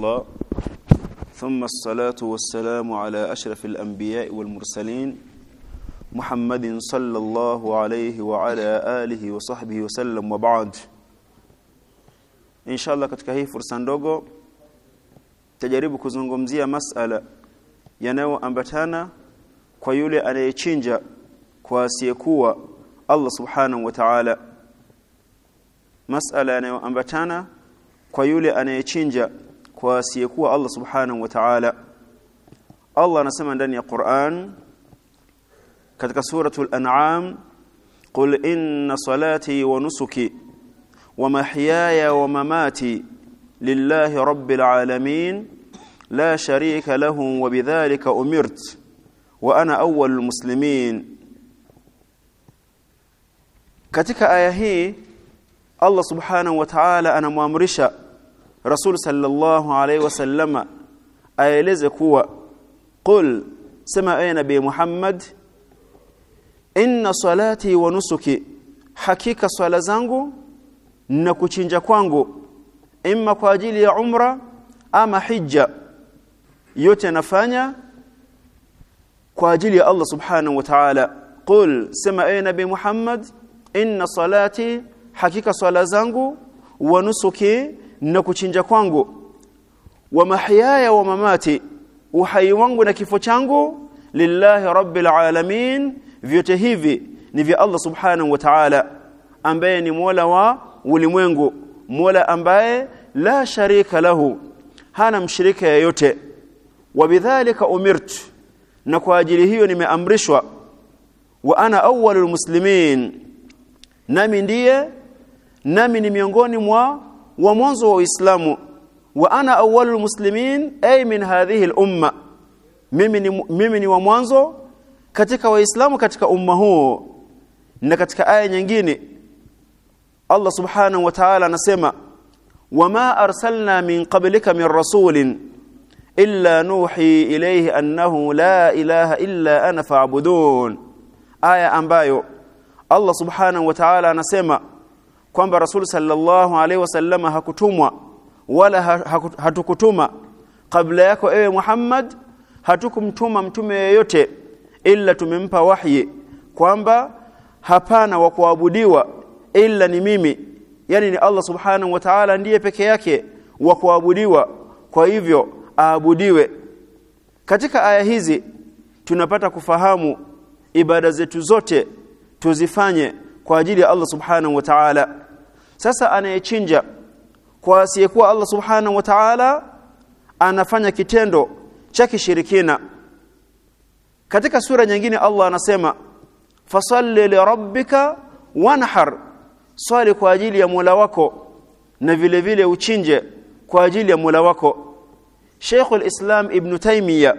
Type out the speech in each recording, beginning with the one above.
الله ثم الصلاة والسلام على أشرف الأنبياء والمرسلين محمد صلى الله عليه وعلى آله وصحبه وسلم وبعد إن شاء الله katika hii fursa ndogo tajaribu kuzungumzia masala yanayoambatana kwa yule anayechinja kwa asiyekuwa Allah subhanahu wa ta'ala masala yanayoambatana kwa yule anayechinja kwa asiyekuwa Allah subhanahu wa ta'ala Allah anasema ndani ya Qur'an katika suratul an'am qul inna salati wa nusuki wa mahyaya wa mamati lillahi rabbil alamin la sharika lahu wa bidhalika umirt wa ana awwalul muslimin katika aya hii Allah subhanahu wa ta'ala anamwamrisha Rasul sallallahu alaihi wasallama aeleze kuwa qul sema ay nabii Muhammad inna salati wa nusuki hakika swala zangu na kuchinja kwangu imma kwa ajili ya umra ama hija yote nafanya kwa ajili ya Allah subhanahu wa ta'ala. Qul sema ay nabii Muhammad inna salati hakika swala zangu wa nusuki na kuchinja kwangu. Wa mahyaya wa mamati uhai wangu na kifo changu lillahi rabbil alamin. Vyote hivi ni vya Allah subhanahu wa ta'ala ambaye ni Mola wa ulimwengu Mola ambaye la sharika lahu hana mshirika yeyote. Wabidhalika umirtu na kwa ajili hiyo nimeamrishwa. Wa ana awwalul muslimin nami ndiye nami ni miongoni mwa wa mwanzo wa Uislamu wa ana awwalul muslimin ay min hadhihi al-umma. Mimi ni mimi ni wa mwanzo katika waislamu katika umma huo. Na katika aya nyingine Allah subhanahu wa ta'ala anasema wama arsalna min qablika min rasulin illa nuhi ilayhi annahu la ilaha illa ana fa'budun. Aya ambayo Allah subhanahu wa ta'ala anasema kwamba Rasul sallallahu alaihi wasallama hakutumwa wala hatukutuma. Kabla yako ewe Muhammad hatukumtuma mtume yeyote ila tumempa wahyi kwamba hapana wa kuabudiwa ila ni mimi. Yani ni Allah subhanahu wa ta'ala ndiye peke yake wa kuabudiwa kwa hivyo aabudiwe. Katika aya hizi tunapata kufahamu ibada zetu zote tuzifanye kwa ajili ya Allah subhanahu wa ta'ala. Sasa anayechinja kwa asiyekuwa Allah subhanahu wa ta'ala anafanya kitendo cha kishirikina. Katika sura nyingine Allah anasema fasalli li rabbika wanhar swali kwa ajili ya Mola wako na vile vile uchinje kwa ajili ya Mola wako. Sheikh al-Islam Ibn Taymiyyah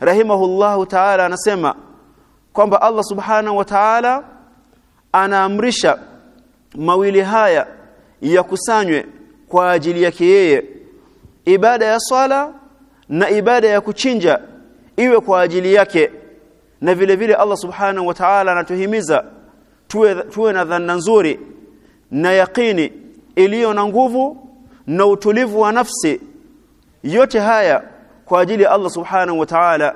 rahimahullahu ta'ala anasema kwamba Allah subhanahu wa ta'ala anaamrisha mawili haya yakusanywe kwa ajili yake yeye. Ibada ya swala na ibada ya kuchinja iwe kwa ajili yake. Na vile vile Allah subhanahu wa ta'ala anatuhimiza tuwe, tuwe na dhanna nzuri na yaqini iliyo na nguvu na utulivu wa nafsi. Yote haya kwa ajili ya Allah subhanahu wa ta'ala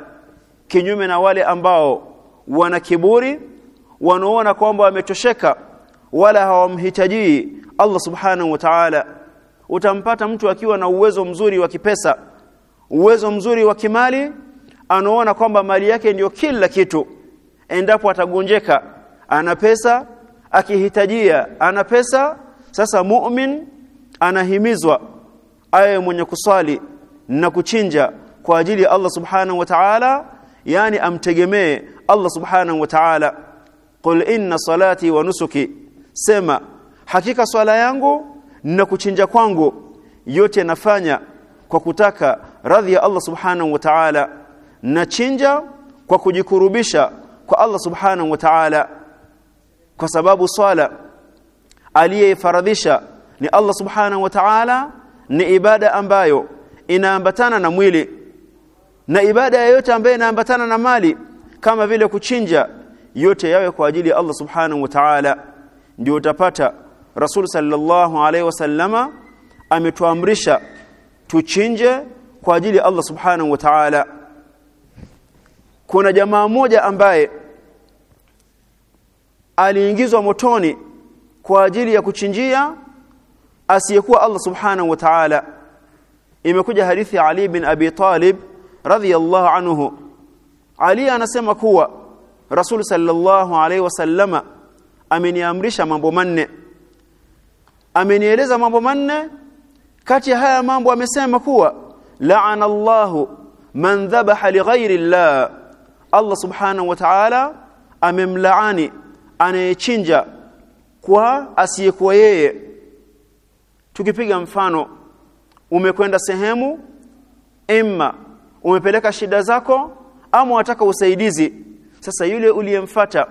kinyume na wale ambao wana kiburi wanaona kwamba wamechosheka wala hawamhitaji Allah subhanahu wa ta'ala utampata mtu akiwa na uwezo mzuri wa kipesa uwezo mzuri wa kimali anaona kwamba mali yake ndiyo kila kitu. Endapo atagonjeka ana pesa akihitajia ana pesa sasa mu'min anahimizwa awe mwenye kusali na kuchinja kwa ajili ya Allah subhanahu wa ta'ala yani amtegemee Allah subhanahu wa ta'ala qul inna salati wa nusuki. Sema hakika swala yangu na kuchinja kwangu yote nafanya kwa kutaka radhi ya Allah subhanahu wa ta'ala. Na chinja kwa kujikurubisha kwa Allah subhanahu wa ta'ala. Kwa sababu swala aliyefaradhisha ni Allah subhanahu wa ta'ala ni ibada ambayo inaambatana na mwili. Na ibada yoyote ambayo inaambatana na mali kama vile kuchinja yote yawe kwa ajili ya Allah subhanahu wa ta'ala ndio utapata Rasul sallallahu alaihi wasallama ametuamrisha tuchinje kwa ajili ya Allah subhanahu wa ta'ala. Kuna jamaa moja ambaye aliingizwa motoni kwa ajili ya kuchinjia asiyekuwa Allah subhanahu wa ta'ala. Imekuja hadithi ya Ali bin Abi Talib radhiyallahu anhu. Ali anasema kuwa Rasul sallallahu alaihi wasallama ameniamrisha mambo manne. Amenieleza mambo manne kati ya haya mambo amesema kuwa la'ana Allahu man dhabaha lighairi Allah. Allah subhanahu wa ta'ala amemlaani anayechinja kwa asiyekuwa yeye. Tukipiga mfano umekwenda sehemu imma umepeleka shida zako ama unataka usaidizi sasa yule uliyemfata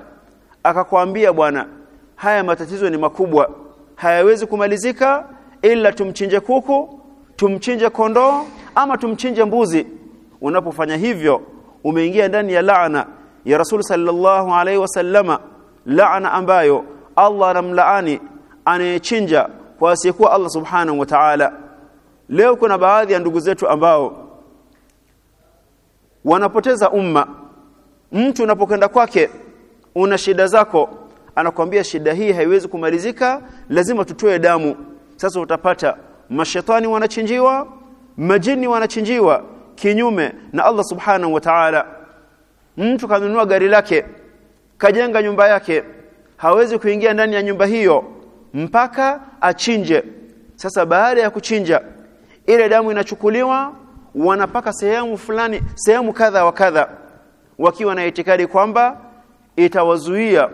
akakwambia bwana haya matatizo ni makubwa. Hayawezi kumalizika ila tumchinje kuku tumchinje kondoo ama tumchinje mbuzi. Unapofanya hivyo umeingia ndani ya laana ya Rasul sallallahu alaihi wasallama laana ambayo Allah anamlaani anayechinja kwa asiyekuwa Allah subhanahu wa ta'ala. Leo kuna baadhi ya ndugu zetu ambao wanapoteza umma mtu unapokwenda kwake una shida zako anakwambia shida hii haiwezi kumalizika lazima tutoe damu. Sasa utapata mashetani wanachinjiwa majini wanachinjiwa kinyume na Allah subhanahu wa ta'ala. Mtu kanunua gari lake kajenga nyumba yake hawezi kuingia ndani ya nyumba hiyo mpaka achinje. Sasa baada ya kuchinja ile damu inachukuliwa wanapaka sehemu fulani sehemu kadha wa kadha wakiwa na itikadi kwamba itawazuia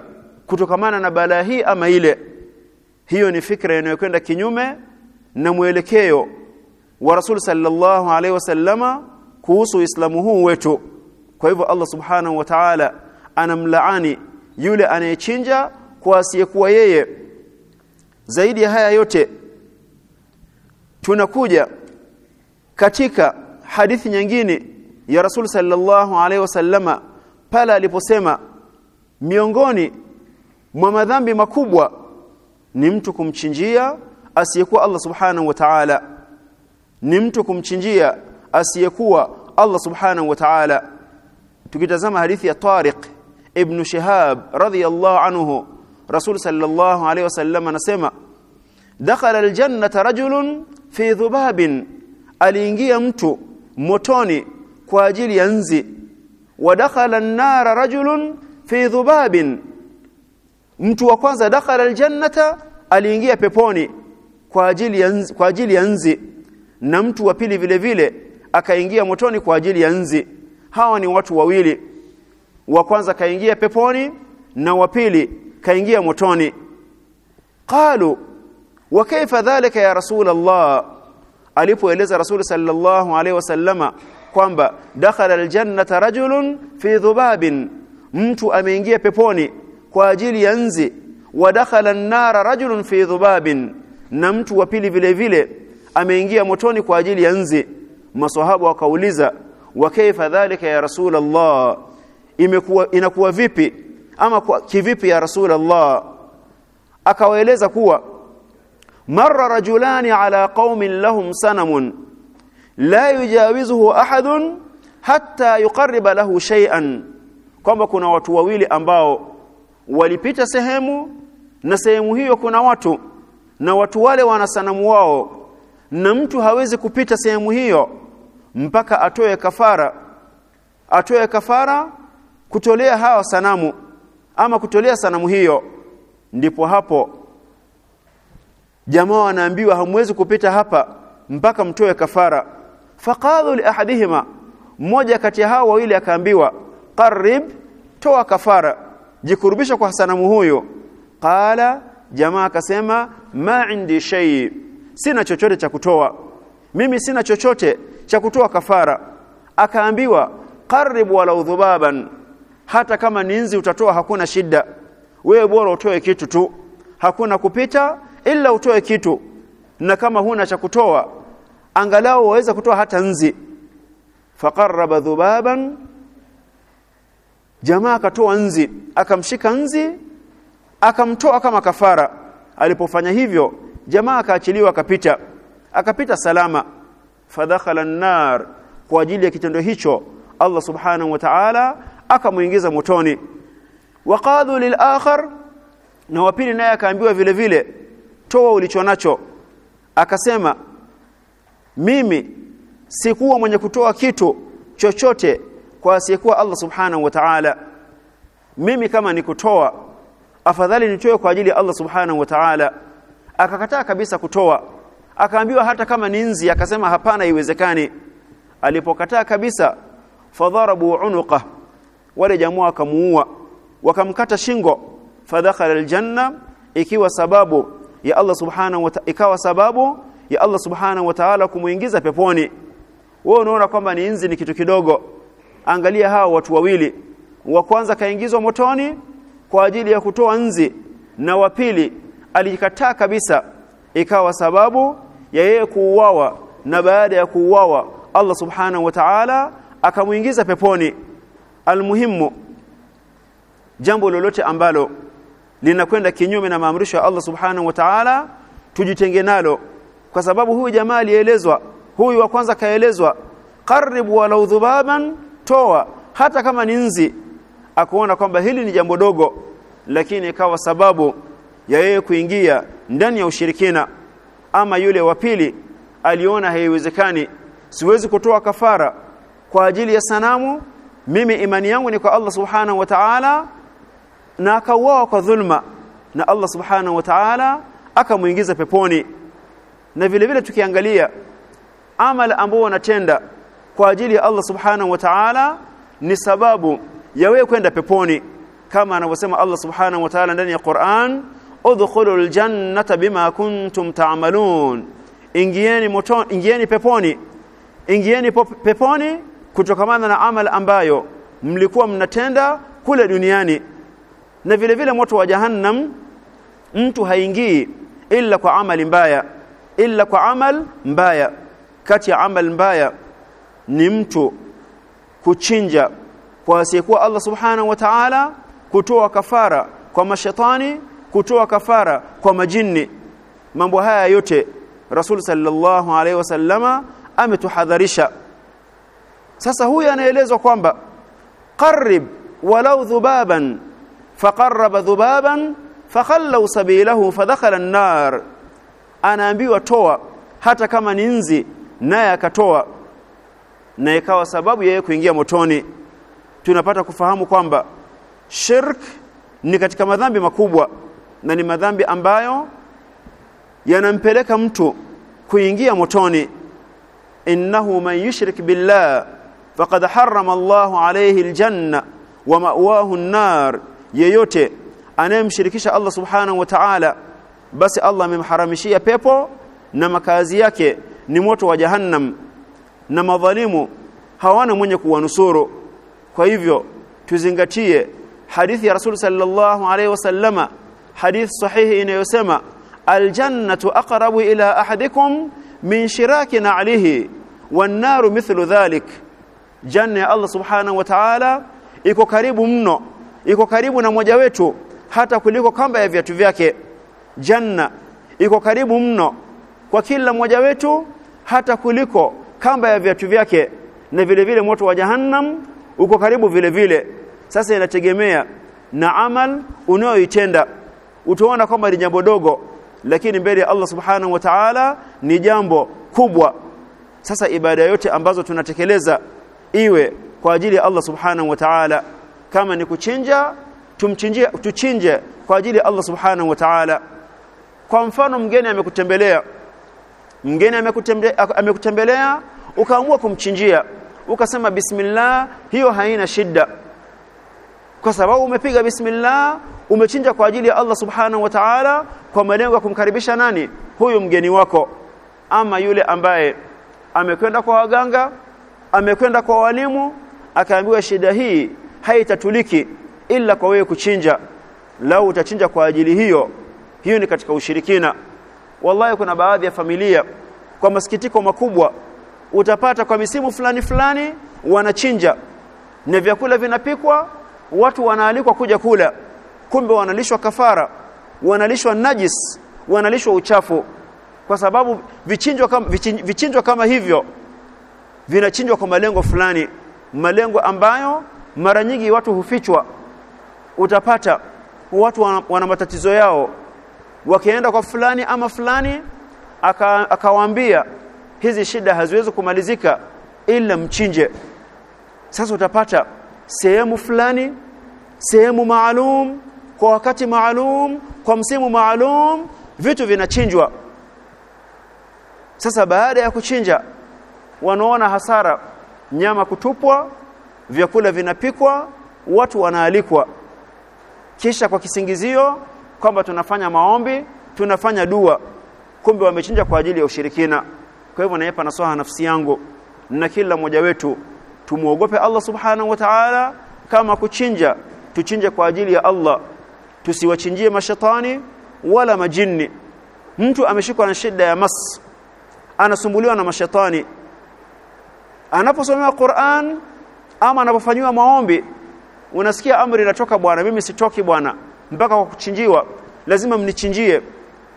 kutokamana na balaa hii ama ile. Hiyo ni fikra inayokwenda kinyume na mwelekeo wa Rasul sallallahu alaihi wasallama kuhusu Uislamu huu wetu. Kwa hivyo Allah subhanahu wa ta'ala anamlaani yule anayechinja kwa asiyekuwa yeye. Zaidi ya haya yote tunakuja katika hadithi nyingine ya Rasul sallallahu alaihi wasallama pale aliposema miongoni mwa madhambi makubwa ni mtu kumchinjia asiyekuwa Allah subhanahu wa ta'ala. Ni mtu kumchinjia asiyekuwa Allah subhanahu wa ta'ala. Tukitazama hadithi ya Tariq ibn Shihab radhiyallahu anhu Rasul sallallahu alaihi wasallam anasema dakhala aljannata rajulun fi dhubabin. Aliingia mtu motoni kwa ajili ya nzi. Wa dakhala an-nara rajulun fi dhubabin. Mtu wa kwanza dakhala aljannata aliingia peponi kwa ajili ya nzi, kwa ajili ya nzi. Na mtu wa pili vile vile akaingia motoni kwa ajili ya nzi. Hawa ni watu wawili. Wa kwanza kaingia peponi na wa pili kaingia motoni. Qalu wa kaifa dhalika ya rasul Allah alipoeleza rasul sallallahu alaihi wasallama kwamba dakhala aljannata rajulun fi dhubabin mtu ameingia peponi kwa ajili ya nzi wa dakhala an-nara rajulun fi dhubabin na mtu wa pili vile vile ameingia motoni kwa ajili ya nzi. Maswahaba wakauliza wa kaifa dhalika ya rasul Allah imekuwa inakuwa vipi? Ama kwa, kivipi ya rasul Allah akawaeleza kuwa marra rajulani ala qaumin lahum sanamun la yujawizuhu ahadun hatta yuqarriba lahu shay'an. Kwamba kuna watu wawili ambao walipita sehemu na sehemu hiyo kuna watu na watu wale wana sanamu wao na mtu hawezi kupita sehemu hiyo mpaka atoe kafara. Atoe kafara kutolea hawa sanamu ama kutolea sanamu hiyo. Ndipo hapo jamaa wanaambiwa hamwezi kupita hapa mpaka mtoe kafara faqalu li ahadihima. Mmoja kati ya hao wawili akaambiwa qarib toa kafara jikurubisha kwa sanamu huyo. Qala jamaa akasema ma indi shay sina chochote cha kutoa. Mimi sina chochote cha kutoa kafara. Akaambiwa qarib wala dhubaban hata kama ninzi utatoa hakuna shida. Wewe bora utoe kitu tu. Hakuna kupita ila utoe kitu. Na kama huna cha kutoa angalau waweza kutoa hata nzi. Faqarraba dhubaban jamaa akatoa nzi akamshika nzi akamtoa kama kafara. Alipofanya hivyo jamaa akaachiliwa akapita. Akapita salama. Fadakhala an-nar kwa ajili ya kitendo hicho Allah subhanahu wa ta'ala akamuingiza motoni. Waqadhu lil-akhar na wapili naye akaambiwa vile vile toa ulichonacho akasema mimi sikuwa mwenye kutoa kitu chochote kwa asiyekuwa Allah subhanahu wa ta'ala. Mimi kama nikutoa afadhali nitoe kwa ajili ya Allah subhanahu wa ta'ala. Akakataa kabisa kutoa. Akaambiwa hata kama ni nzi akasema hapana iwezekani alipokataa kabisa fadharabu unuqa. Wale jamaa akamuua wakamkata shingo. Fadakhala aljanna ikiwa sababu ya Allah subhanahu wa ta'ala ikawa sababu ya Allah subhanahu wa ta'ala kumuingiza peponi. Wewe unaona kwamba ni nzi ni kitu kidogo. Angalia hao watu wawili. Wa kwanza kaingizwa motoni kwa ajili ya kutoa nzi na wa pili alikataa kabisa. Ikawa sababu ya yeye kuuawa na baada ya kuuawa Allah subhanahu wa ta'ala akamuingiza peponi. Almuhimu jambo lolote ambalo linakwenda kinyume na maamrisho ya Allah subhanahu wa ta'ala tujitenge nalo kwa sababu huyu jamaa alielezwa huyu wa kwanza kaelezwa karibu walau dhubaban toa hata kama ni nzi. Akuona kwamba hili ni jambo dogo lakini ikawa sababu ya yeye kuingia ndani ya ushirikina. Ama yule wa pili aliona haiwezekani siwezi kutoa kafara kwa ajili ya sanamu mimi imani yangu ni kwa Allah subhanahu wa ta'ala na akauawa kwa dhulma na Allah subhanahu wa ta'ala akamuingiza peponi na vile vile tukiangalia amal ambao wanatenda kwa ajili ya Allah subhanahu wa ta'ala ni sababu ya wewe kwenda peponi. Kama anavyosema Allah subhanahu wa ta'ala ndani ya Qur'an udkhulul jannata bima kuntum ta'malun. Ingieni moto ingieni peponi. Ingieni peponi kutokamana na amal ambayo mlikuwa mnatenda kule duniani. Na vile vile moto wa jahannam mtu haingii ila kwa amali mbaya illa kwa amal mbaya. Kati ya amal mbaya ni mtu kuchinja kwa asiyekuwa Allah subhanahu wa ta'ala kutoa kafara kwa mashetani kutoa kafara kwa majini. Mambo haya yote Rasul sallallahu alaihi wasallama ametuhadharisha. Sasa huyu anaelezwa kwamba qarrib walau dhubaban faqarraba dhubaban fakhallu sabilahu fadakhala an-nar anaambiwa toa hata kama ni nzi naye akatoa. Na ikawa sababu yeye kuingia motoni. Tunapata kufahamu kwamba shirk ni katika madhambi makubwa na ni madhambi ambayo yanampeleka mtu kuingia motoni. Innahu man yushrik billah faqad harrama Allahu alayhi aljanna wa ma'wahu an-nar. Yeyote anayemshirikisha Allah subhanahu wa ta'ala basi Allah amemharamishia pepo na makazi yake ni moto wa jahannam na madhalimu hawana mwenye kuwanusuru. Kwa hivyo tuzingatie hadithi ya Rasul sallallahu alaihi wasallama hadith sahihi inayosema aljannatu aqrabu ila ahadikum min shiraki na'lihi wan naru mithlu dhalik. Janna ya Allah subhanahu wa ta'ala iko karibu mno iko karibu na moja wetu hata kuliko kamba ya viatu vyake janna iko karibu mno kwa kila mmoja wetu hata kuliko kamba ya viatu vyake na vile vile moto wa jahannam uko karibu vile vile. Sasa inategemea na amal unaoitenda utaona kwamba ni jambo dogo lakini mbele ya Allah subhanahu wa ta'ala ni jambo kubwa. Sasa ibada yote ambazo tunatekeleza iwe kwa ajili ya Allah subhanahu wa ta'ala. Kama ni kuchinja tumchinjie tuchinje kwa ajili ya Allah subhanahu wa ta'ala kwa mfano mgeni amekutembelea mgeni amekutembelea ukaamua kumchinjia ukasema bismillah hiyo haina shida kwa sababu umepiga bismillah umechinja kwa ajili ya Allah subhanahu wa ta'ala kwa malengo ya kumkaribisha nani? Huyu mgeni wako. Ama yule ambaye amekwenda kwa waganga amekwenda kwa walimu akaambiwa shida hii haitatuliki ila kwa wewe kuchinja. Lau utachinja kwa ajili hiyo hiyo ni katika ushirikina. Wallahi kuna baadhi ya familia kwa masikitiko makubwa utapata kwa misimu fulani fulani wanachinja na vyakula vinapikwa watu wanaalikwa kuja kula. Kumbe wanalishwa kafara wanalishwa najis wanalishwa uchafu. Kwa sababu vichinjwa kama vichinjwa kama hivyo vinachinjwa kwa malengo fulani. Malengo ambayo mara nyingi watu hufichwa. Utapata watu wana, wana matatizo yao wakienda kwa fulani ama fulani akawaambia aka hizi shida haziwezi kumalizika ila mchinje. Sasa utapata sehemu fulani sehemu maalum kwa wakati maalum kwa msimu maalum vitu vinachinjwa. Sasa baada ya kuchinja wanaona hasara. Nyama kutupwa vyakula vinapikwa watu wanaalikwa. Kisha kwa kisingizio kwamba tunafanya maombi tunafanya dua. Kumbe wamechinja kwa ajili ya ushirikina. Kwa hivyo naipa nasaha nafsi yangu na kila mmoja wetu tumuogope Allah subhanahu wa ta'ala kama kuchinja. Tuchinje kwa ajili ya Allah. Tusiwachinjie mashetani wala majini mtu ameshikwa na shida ya mas anasumbuliwa na mashetani. Anaposomewa Qur'an ama anapofanywa maombi unasikia amri inatoka bwana mimi sitoki bwana mpaka kwa kuchinjiwa. Lazima mnichinjie.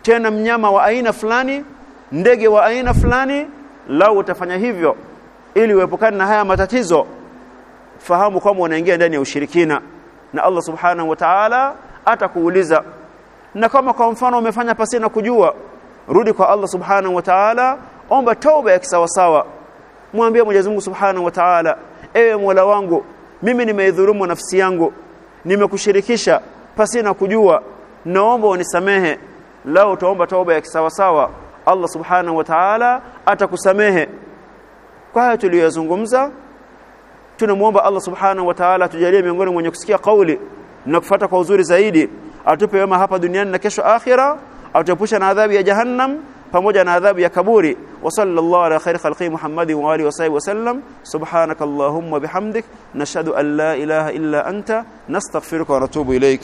Tena mnyama wa aina fulani ndege wa aina fulani lau utafanya hivyo ili uepukane na haya matatizo. Fahamu kwamba unaingia ndani ya ushirikina na Allah subhanahu wa ta'ala atakuuliza. Na kama kwa mfano umefanya pasina kujua rudi kwa Allah subhanahu wa ta'ala omba toba ya kisawasawa. Mwambie Mwenyezi Mungu subhanahu wa ta'ala ewe Mola wangu mimi nimeidhulumu nafsi yangu nimekushirikisha pasina kujua naomba unisamehe. Lao utaomba toba ya kisawasawa Allah subhanahu wa ta'ala atakusamehe. Kwa haya tuliyozungumza tunamuomba Allah subhanahu wa ta'ala tujalie miongoni mwenye kusikia kauli na kufata kwa uzuri zaidi atupe wema hapa duniani na kesho akhira atuepusha na adhabu ya jahannam pamoja na adhabu ya kaburi. Wa sallallahu ala khairi khalqi muhammadin wa alihi wa sahbihi wasallam subhanakallahumma bihamdik nashhadu an la ilaha illa anta nastaghfiruka wa natubu ilayk